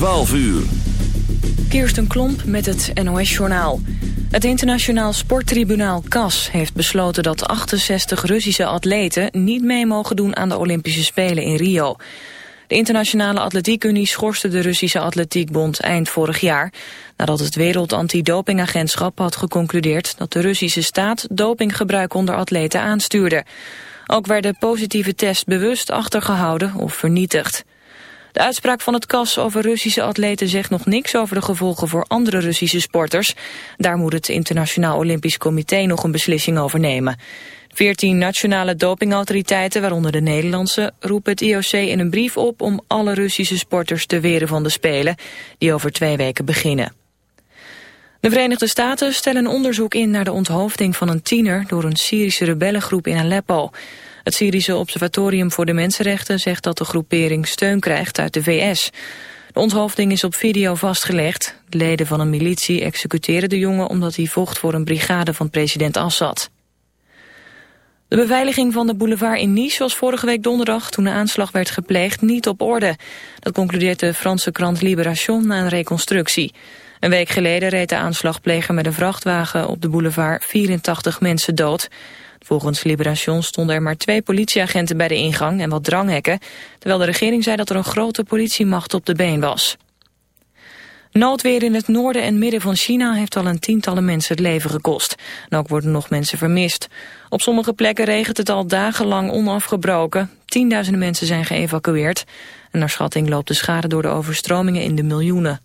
12 uur. Kirsten Klomp met het NOS-journaal. Het internationaal sporttribunaal CAS heeft besloten dat 68 Russische atleten niet mee mogen doen aan de Olympische Spelen in Rio. De Internationale Atletiekunie schorste de Russische Atletiekbond eind vorig jaar... nadat het Wereld Antidopingagentschap had geconcludeerd... dat de Russische staat dopinggebruik onder atleten aanstuurde. Ook werden positieve tests bewust achtergehouden of vernietigd. De uitspraak van het KAS over Russische atleten zegt nog niks over de gevolgen voor andere Russische sporters. Daar moet het Internationaal Olympisch Comité nog een beslissing over nemen. Veertien nationale dopingautoriteiten, waaronder de Nederlandse, roepen het IOC in een brief op om alle Russische sporters te weren van de Spelen, die over twee weken beginnen. De Verenigde Staten stellen een onderzoek in naar de onthoofding van een tiener door een Syrische rebellengroep in Aleppo. Het Syrische Observatorium voor de Mensenrechten zegt dat de groepering steun krijgt uit de VS. De onthoofding is op video vastgelegd. De leden van een militie executeren de jongen omdat hij vocht voor een brigade van president Assad. De beveiliging van de boulevard in Nice was vorige week donderdag toen de aanslag werd gepleegd niet op orde. Dat concludeert de Franse krant Libération na een reconstructie. Een week geleden reed de aanslagpleger met een vrachtwagen op de boulevard 84 mensen dood. Volgens Liberation stonden er maar twee politieagenten bij de ingang en wat dranghekken, terwijl de regering zei dat er een grote politiemacht op de been was. Noodweer in het noorden en midden van China heeft al een tientallen mensen het leven gekost. En ook worden nog mensen vermist. Op sommige plekken regent het al dagenlang onafgebroken. Tienduizenden mensen zijn geëvacueerd. En naar schatting loopt de schade door de overstromingen in de miljoenen.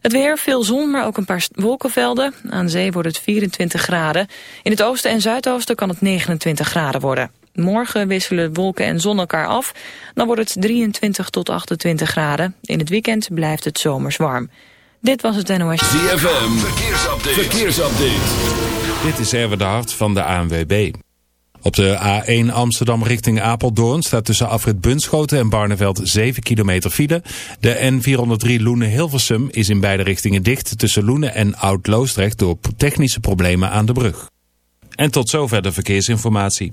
Het weer, veel zon, maar ook een paar wolkenvelden. Aan zee wordt het 24 graden. In het oosten en zuidoosten kan het 29 graden worden. Morgen wisselen wolken en zon elkaar af. Dan wordt het 23 tot 28 graden. In het weekend blijft het zomers warm. Dit was het NOS. ZFM, verkeersupdate. verkeersupdate. Dit is Erwin de Hart van de ANWB. Op de A1 Amsterdam richting Apeldoorn staat tussen afrit Bunschoten en Barneveld 7 kilometer file. De N403 Loenen-Hilversum is in beide richtingen dicht tussen Loenen en Oud-Loosdrecht door technische problemen aan de brug. En tot zover de verkeersinformatie.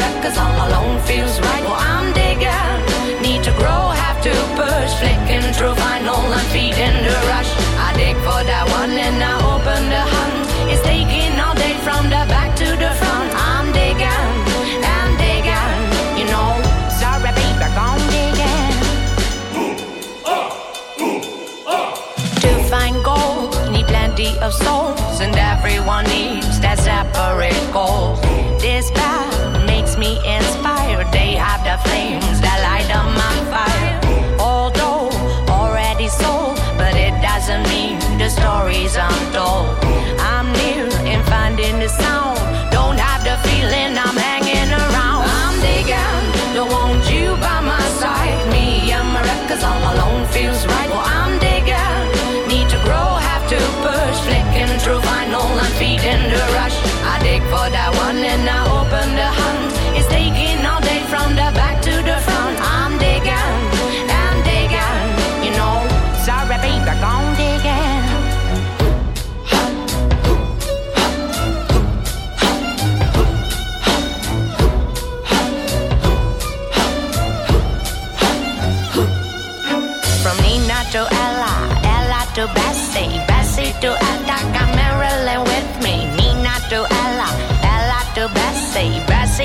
This path makes me inspired.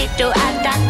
to andando.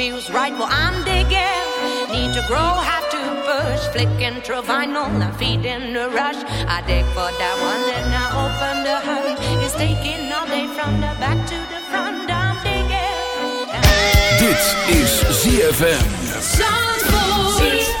Feels right. Well, I'm digging, need to grow, have to push, flicking through vinyl and feeding the rush. I dig for that one and I open the hunt. It's taking all day from the back to the front. I'm digging. Dit is ZFM. Zandvoort. ZFM.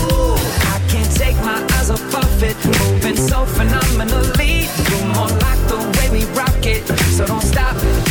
take my eyes off of it, moving so phenomenally. You're more like the way we rock it, so don't stop.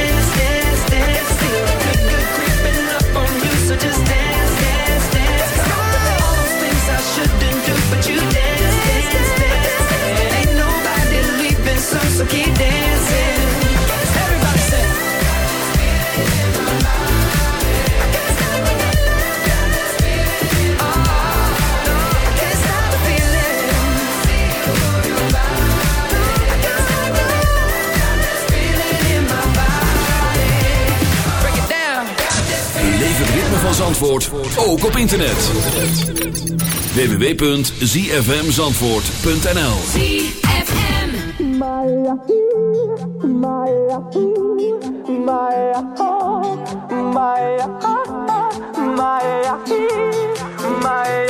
van Zandvoort ook op internet. www.zfmzandvoort.nl ZFM My, my, my, my, my,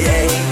yeah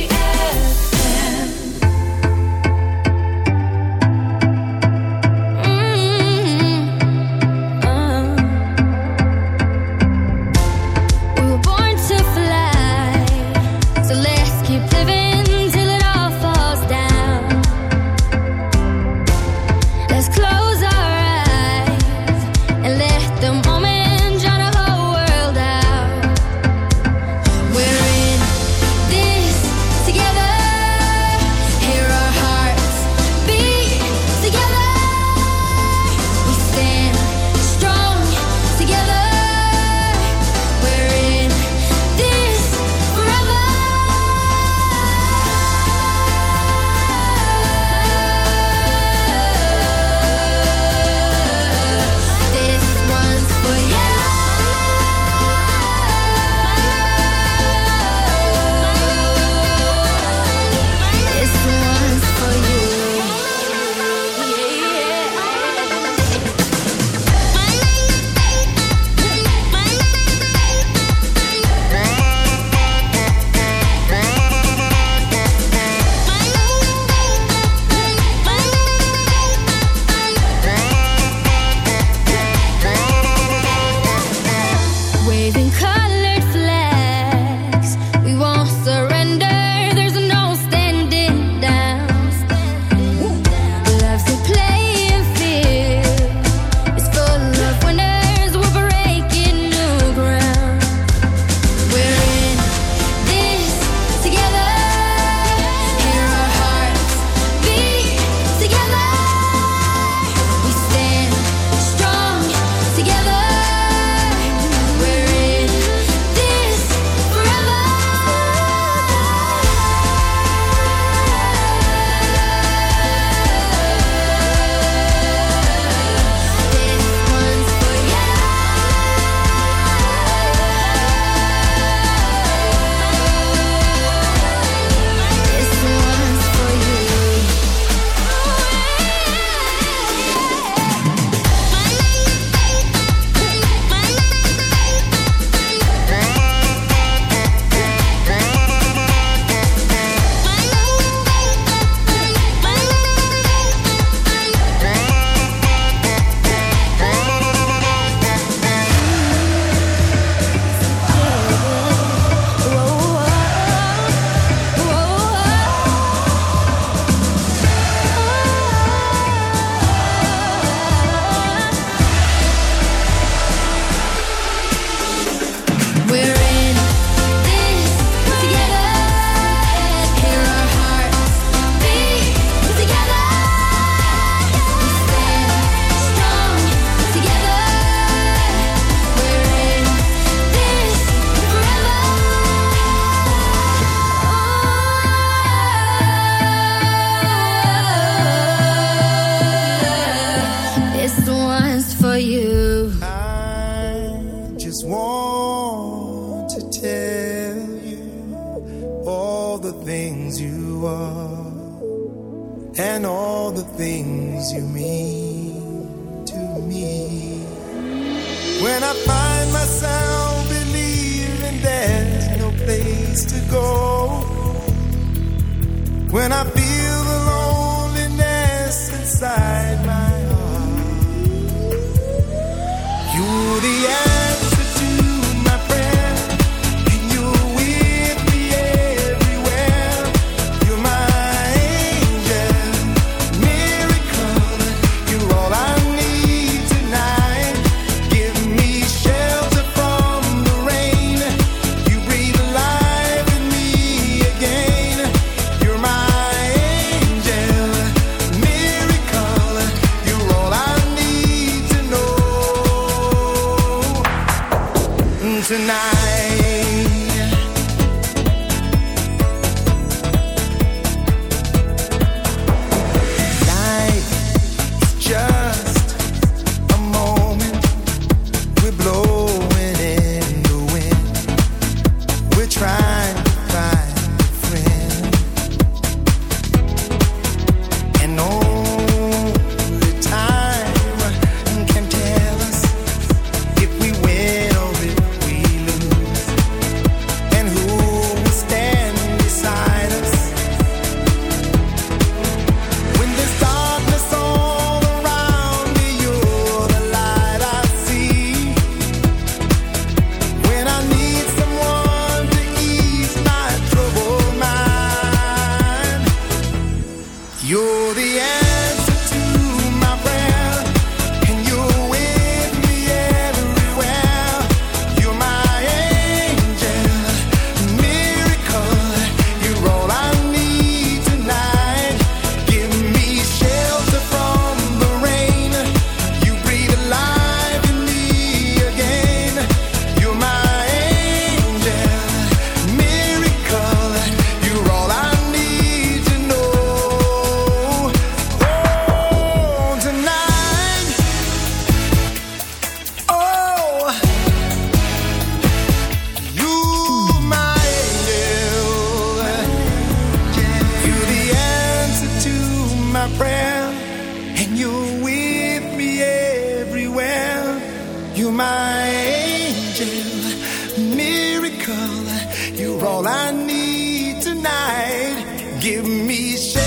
tonight. All I need tonight. Give me shelter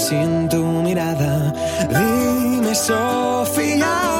sin tu mirada. Dime, Sofía.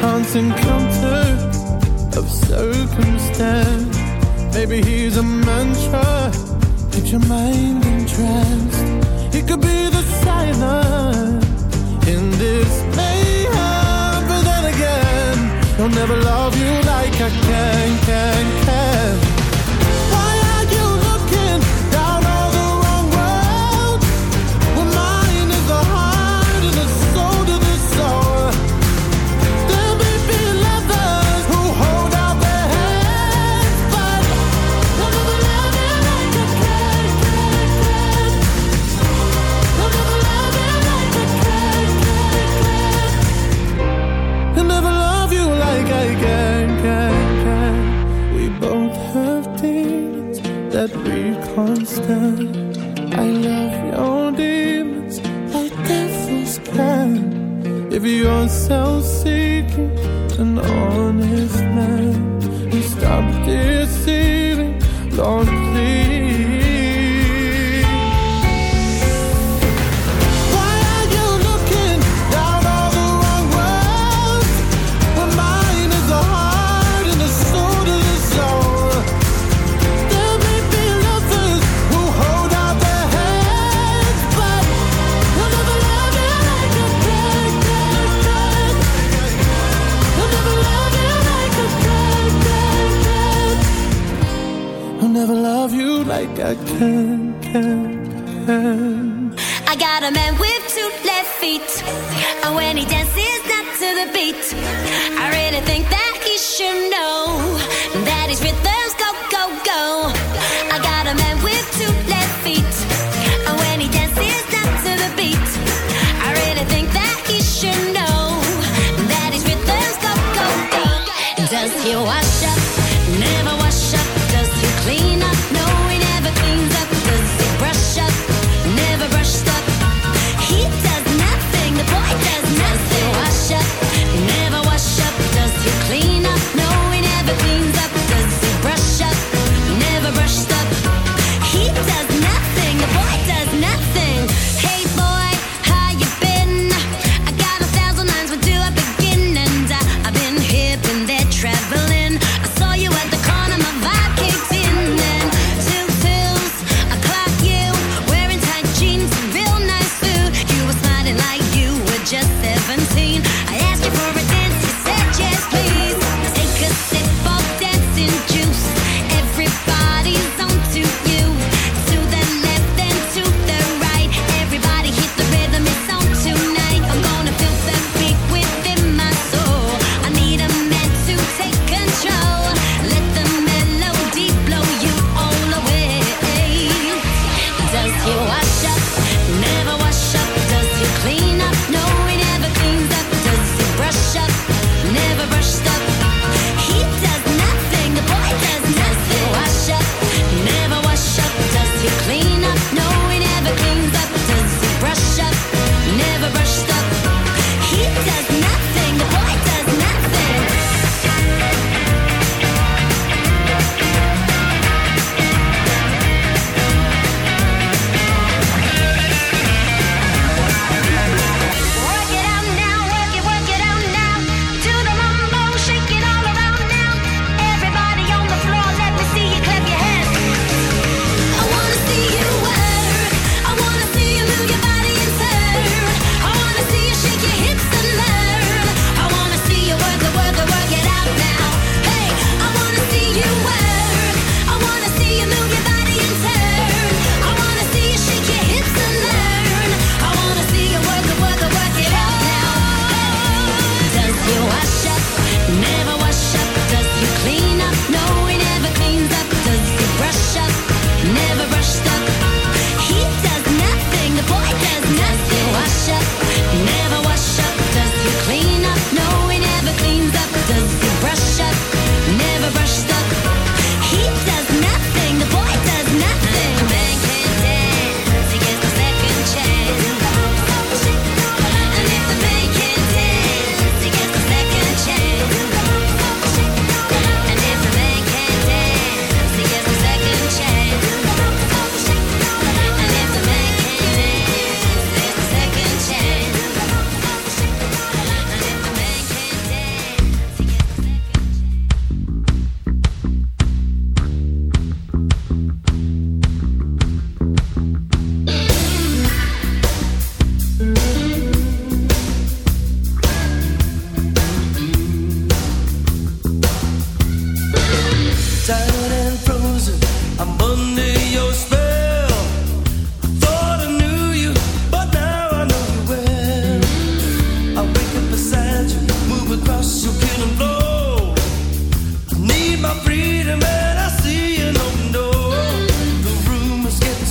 chance encounter of circumstance. Maybe he's a mantra, get your mind entranced. He could be the silence in this mayhem, but then again, he'll never love you like I can, can, can. If you're self-seeking, an honest man, and stop deceiving, Lord, 텐데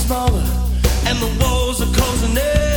smaller and the walls are closing in.